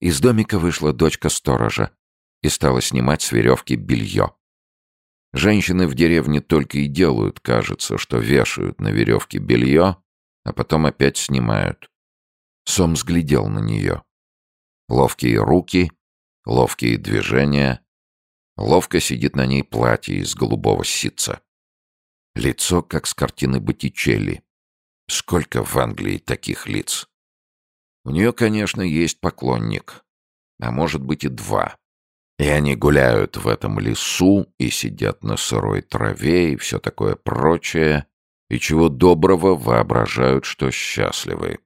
Из домика вышла дочка сторожа и стала снимать с веревки белье. Женщины в деревне только и делают, кажется, что вешают на веревке белье, а потом опять снимают. Сом взглядел на нее. Ловкие руки, ловкие движения. Ловко сидит на ней платье из голубого ситца. Лицо, как с картины Боттичелли. Сколько в Англии таких лиц? У нее, конечно, есть поклонник, а может быть и два. И они гуляют в этом лесу и сидят на сырой траве и все такое прочее, и чего доброго воображают, что счастливы.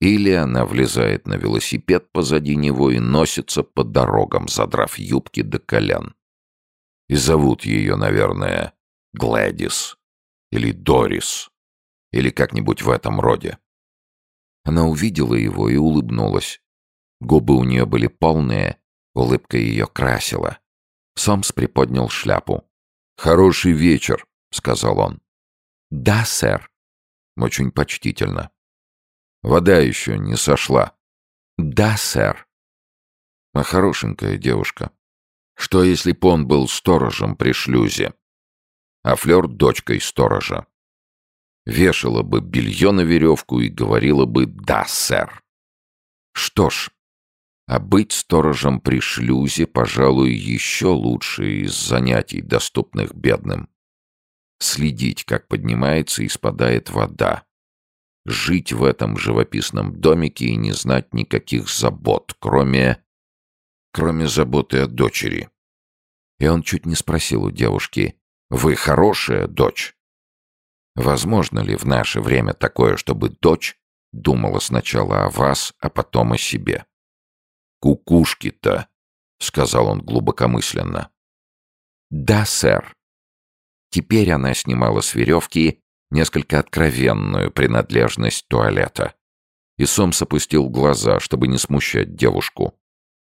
Или она влезает на велосипед позади него и носится по дорогам, задрав юбки до колен. И зовут ее, наверное, Глэдис или Дорис или как-нибудь в этом роде. Она увидела его и улыбнулась. Губы у нее были полные, улыбка ее красила. Сомс приподнял шляпу. «Хороший вечер», — сказал он. «Да, сэр». Очень почтительно. «Вода еще не сошла». «Да, сэр». А хорошенькая девушка. Что, если б он был сторожем при шлюзе, а Флёр — дочкой сторожа? Вешала бы белье на веревку и говорила бы «да, сэр». Что ж, а быть сторожем при шлюзе, пожалуй, еще лучше из занятий, доступных бедным. Следить, как поднимается и спадает вода. Жить в этом живописном домике и не знать никаких забот, кроме... кроме заботы о дочери. И он чуть не спросил у девушки, «Вы хорошая дочь?» Возможно ли в наше время такое, чтобы дочь думала сначала о вас, а потом о себе? «Кукушки-то», — сказал он глубокомысленно. «Да, сэр». Теперь она снимала с веревки несколько откровенную принадлежность туалета. И Сомс опустил глаза, чтобы не смущать девушку.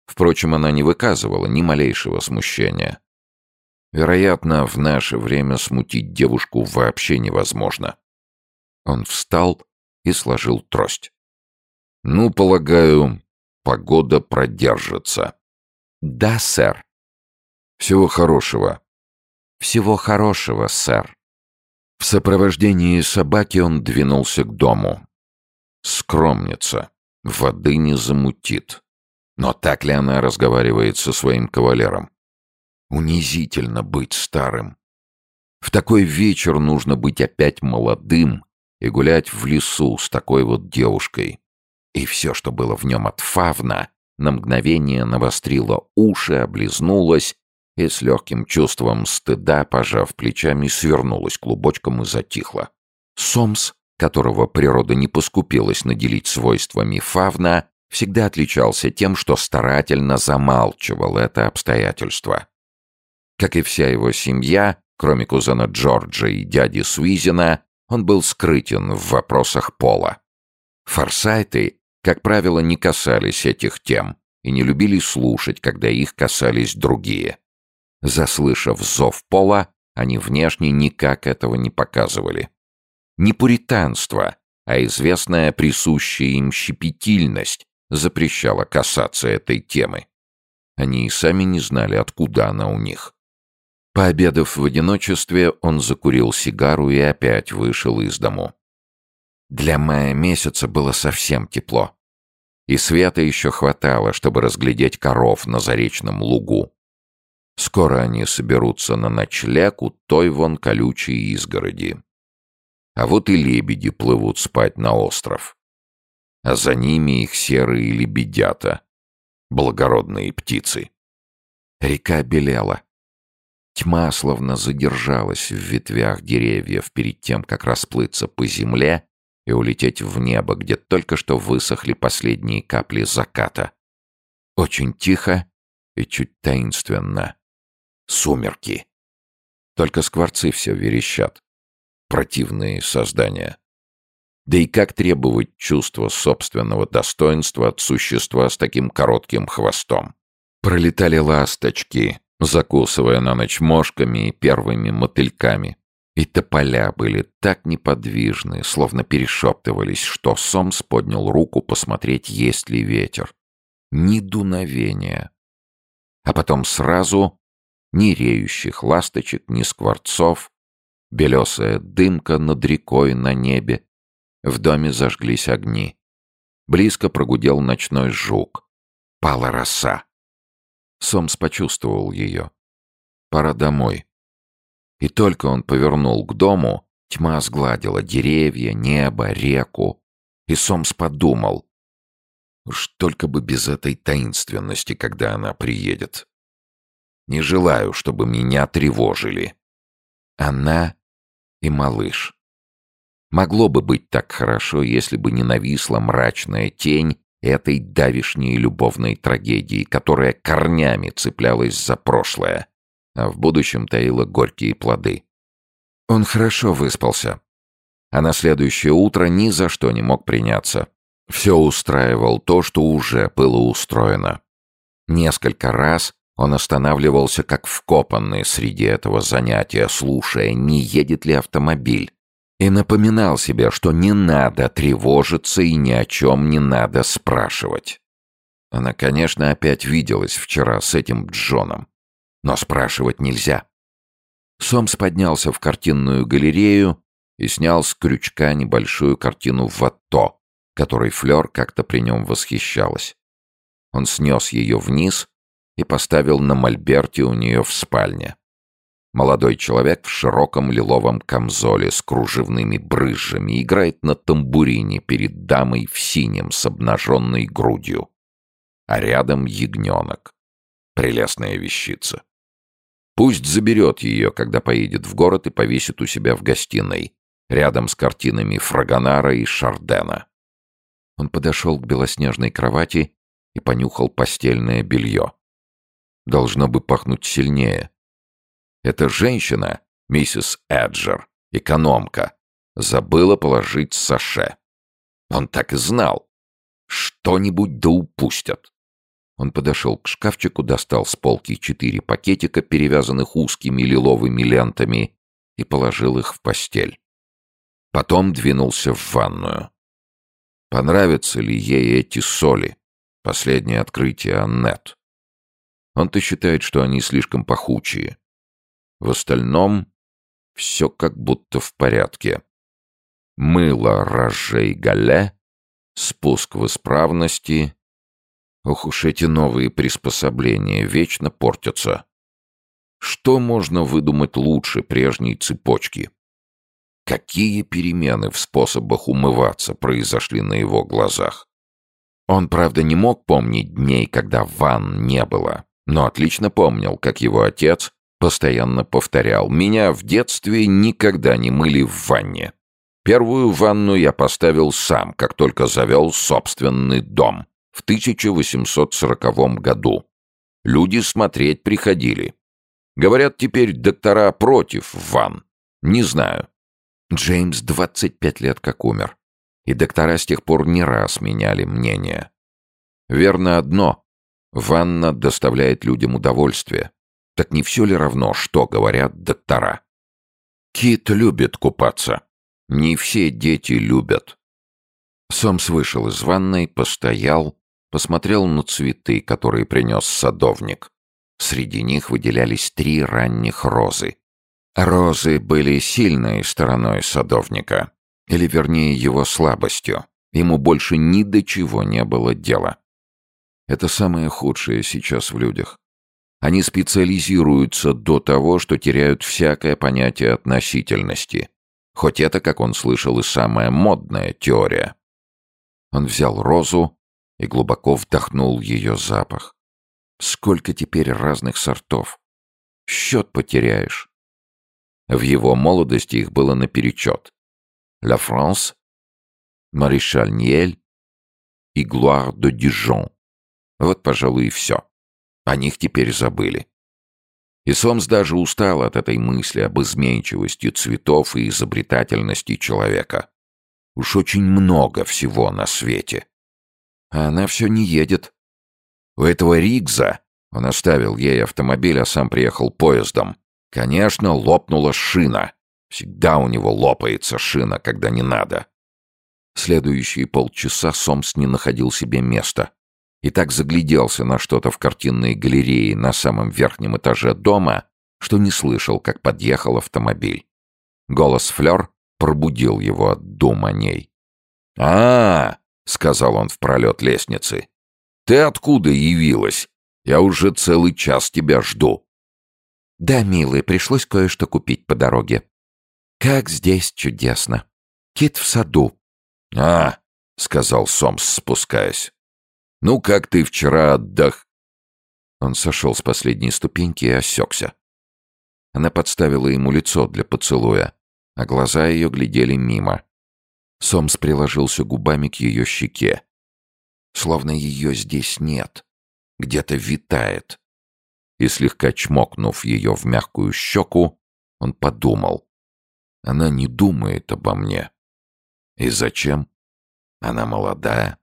Впрочем, она не выказывала ни малейшего смущения. Вероятно, в наше время смутить девушку вообще невозможно. Он встал и сложил трость. «Ну, полагаю, погода продержится». «Да, сэр». «Всего хорошего». «Всего хорошего, сэр». В сопровождении собаки он двинулся к дому. Скромница. Воды не замутит. Но так ли она разговаривает со своим кавалером? Унизительно быть старым. В такой вечер нужно быть опять молодым и гулять в лесу с такой вот девушкой. И все, что было в нем от фавна, на мгновение навострило уши, облизнулось и с легким чувством стыда, пожав плечами, свернулась клубочком и затихла. Сомс, которого природа не поскупилась наделить свойствами фавна, всегда отличался тем, что старательно замалчивал это обстоятельство. Как и вся его семья, кроме кузена Джорджа и дяди Суизина, он был скрытен в вопросах пола. Форсайты, как правило, не касались этих тем и не любили слушать, когда их касались другие. Заслышав зов пола, они внешне никак этого не показывали. Не пуританство, а известная присущая им щепетильность запрещала касаться этой темы. Они и сами не знали, откуда она у них. Пообедав в одиночестве, он закурил сигару и опять вышел из дому. Для мая месяца было совсем тепло. И света еще хватало, чтобы разглядеть коров на заречном лугу. Скоро они соберутся на ночлег у той вон колючей изгороди. А вот и лебеди плывут спать на остров. А за ними их серые лебедята, благородные птицы. Река белела. Тьма словно задержалась в ветвях деревьев перед тем, как расплыться по земле и улететь в небо, где только что высохли последние капли заката. Очень тихо и чуть таинственно. Сумерки. Только скворцы все верещат. Противные создания. Да и как требовать чувства собственного достоинства от существа с таким коротким хвостом? Пролетали ласточки, закусывая на ночь мошками и первыми мотыльками. И тополя были так неподвижны, словно перешептывались, что Сомс поднял руку посмотреть, есть ли ветер. ни дуновения. А потом сразу ни реющих ласточек, ни скворцов, белесая дымка над рекой на небе. В доме зажглись огни. Близко прогудел ночной жук. Пала роса. Сомс почувствовал ее. Пора домой. И только он повернул к дому, тьма сгладила деревья, небо, реку. И Сомс подумал. Уж только бы без этой таинственности, когда она приедет. Не желаю, чтобы меня тревожили. Она и малыш. Могло бы быть так хорошо, если бы не нависла мрачная тень этой давишней любовной трагедии, которая корнями цеплялась за прошлое, а в будущем таила горькие плоды. Он хорошо выспался, а на следующее утро ни за что не мог приняться. Все устраивал то, что уже было устроено. Несколько раз он останавливался как вкопанный среди этого занятия, слушая, не едет ли автомобиль, и напоминал себе, что не надо тревожиться и ни о чем не надо спрашивать. Она, конечно, опять виделась вчера с этим Джоном, но спрашивать нельзя. Сомс поднялся в картинную галерею и снял с крючка небольшую картину Ватто, которой Флёр как-то при нем восхищалась. Он снес ее вниз и поставил на мольберте у нее в спальне. Молодой человек в широком лиловом камзоле с кружевными брызжами играет на тамбурине перед дамой в синем с обнаженной грудью. А рядом ягненок. Прелестная вещица. Пусть заберет ее, когда поедет в город и повесит у себя в гостиной, рядом с картинами Фрагонара и Шардена. Он подошел к белоснежной кровати и понюхал постельное белье должно бы пахнуть сильнее. Эта женщина, миссис Эджер, экономка, забыла положить саше. Он так и знал. Что-нибудь да упустят. Он подошел к шкафчику, достал с полки четыре пакетика, перевязанных узкими лиловыми лентами, и положил их в постель. Потом двинулся в ванную. Понравятся ли ей эти соли? Последнее открытие Аннет. Он-то считает, что они слишком пахучие. В остальном все как будто в порядке. Мыло Рожей Гале, спуск в исправности. Ох уж эти новые приспособления вечно портятся. Что можно выдумать лучше прежней цепочки? Какие перемены в способах умываться произошли на его глазах? Он, правда, не мог помнить дней, когда ванн не было но отлично помнил, как его отец постоянно повторял «Меня в детстве никогда не мыли в ванне». Первую ванну я поставил сам, как только завел собственный дом в 1840 году. Люди смотреть приходили. Говорят, теперь доктора против ванн. Не знаю. Джеймс 25 лет как умер. И доктора с тех пор не раз меняли мнение. Верно одно. Ванна доставляет людям удовольствие. Так не все ли равно, что говорят доктора? Кит любит купаться. Не все дети любят. Сомс вышел из ванной, постоял, посмотрел на цветы, которые принес садовник. Среди них выделялись три ранних розы. Розы были сильной стороной садовника, или вернее его слабостью. Ему больше ни до чего не было дела. Это самое худшее сейчас в людях. Они специализируются до того, что теряют всякое понятие относительности. Хоть это, как он слышал, и самая модная теория. Он взял розу и глубоко вдохнул ее запах. Сколько теперь разных сортов. Счет потеряешь. В его молодости их было наперечет. «Ла Франс», «Маришаль Ниель» и «Глуар де Дижон». Вот, пожалуй, и все. О них теперь забыли. И Сомс даже устал от этой мысли об изменчивости цветов и изобретательности человека. Уж очень много всего на свете. А она все не едет. У этого Ригза, он оставил ей автомобиль, а сам приехал поездом, конечно, лопнула шина. Всегда у него лопается шина, когда не надо. Следующие полчаса Сомс не находил себе места. И так загляделся на что-то в картинной галерее на самом верхнем этаже дома, что не слышал, как подъехал автомобиль. Голос Флёр пробудил его от дум о ней. а, -а, -а сказал он в пролет лестницы. «Ты откуда явилась? Я уже целый час тебя жду». «Да, милый, пришлось кое-что купить по дороге. Как здесь чудесно. Кит в саду». «А, — сказал Сомс, спускаясь. «Ну, как ты вчера отдох...» Он сошел с последней ступеньки и осекся. Она подставила ему лицо для поцелуя, а глаза ее глядели мимо. Сомс приложился губами к ее щеке. Словно ее здесь нет, где-то витает. И слегка чмокнув ее в мягкую щеку, он подумал. Она не думает обо мне. И зачем? Она молодая,